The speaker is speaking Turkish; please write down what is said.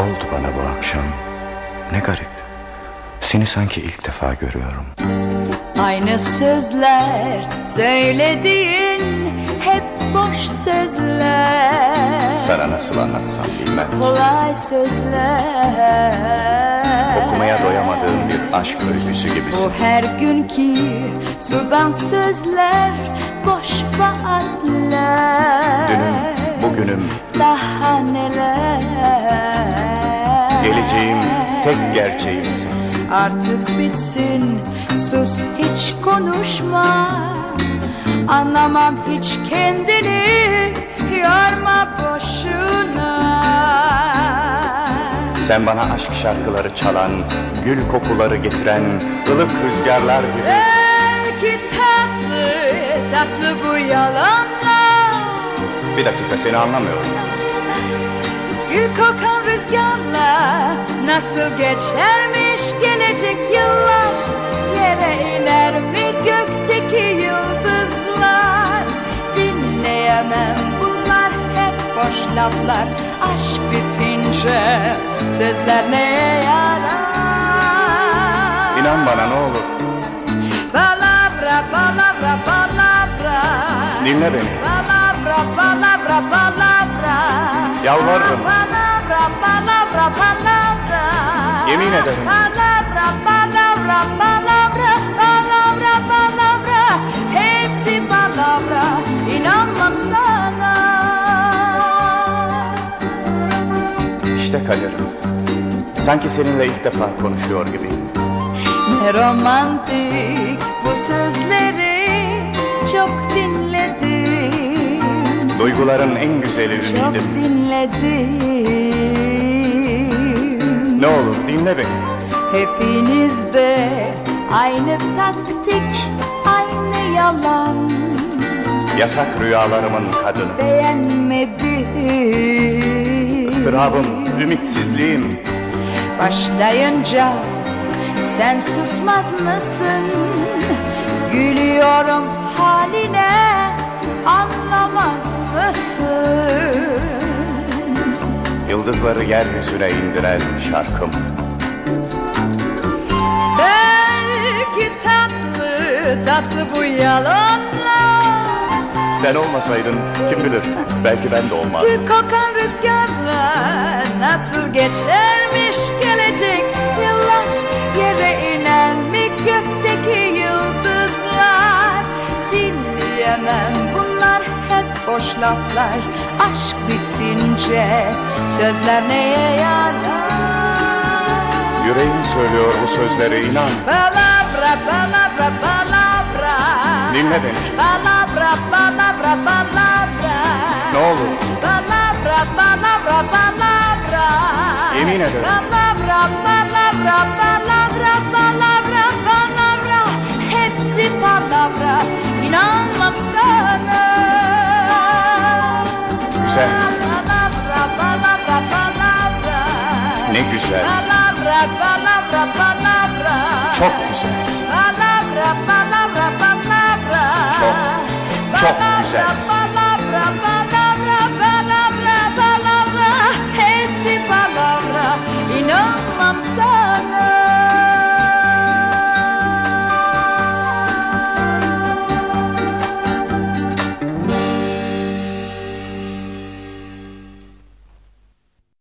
oldu bana bu akşam? Ne garip. Seni sanki ilk defa görüyorum. Aynı sözler söylediğin hep boş sözler. Sana nasıl anlatsam bilmem. Kolay sözler. Okumaya doyamadığım bir aşk öyküsü gibisin. O her günkü sudan sözler boş vaatler. Dünüm, bugünüm. Daha neler. Artık bitsin sus hiç konuşma Anlamam hiç kendini yorma boşuna Sen bana aşk şarkıları çalan, gül kokuları getiren, ılık rüzgarlar gibi. Belki tatlı tatlı bu yalanlar Bir dakika seni anlamıyorum. Gül kokan rüzgarla nasıl geçermiş gelecek yıllar Yere iner mi gökteki yıldızlar Dinleyemem bunlar hep boş laflar Aşk bitince sözler neye yarar İnan bana ne olur. Palavra, palavra, palavra Dinle beni. Palavra, palavra, palavra Yalvarırım. Palavra, palavra, palavra Yemin ederim. Palavra, palavra, palavra Palavra, palavra Hepsi palavra İnanmam sana İşte Kadir. Sanki seninle ilk defa konuşuyor gibiyim. Ne romantik bu sözleri Çok dinledim Duyguların en güzeli Çok ümidim. dinledim Ne olur dinle beni. Hepinizde aynı taktik Aynı yalan Yasak rüyalarımın kadını. Beğenmedim Istırabım, ümitsizliğim. Başlayınca sen susmaz mısın? Gülüyorum haline anlamaz mısın? Yıldızları yeryüzüne indiren şarkım. Tatlı bu yalanlar? Sen olmasaydın kim bilir? Belki ben de olmazdım. Kokan rüzgarla nasıl geçermiş gelecek? Yıllar Yere iner mi gökteki yıldızlar? Dinleyemem bunlar hep boş laflar. Aşk bitince sözler neye yarar? Yüreğim söylüyor bu sözleri inan. Palavra ne demek? Balabra, balabra, balabra. Ne olur? Balabra, balabra, balabra. Yemin ederim. Balabra, balabra, balabra, balabra, balabra. Hepsi balabra. İnanmam sana. Güzelsin. Balabra, balabra, balabra. Ne güzelsin. Balabra, balabra, balabra.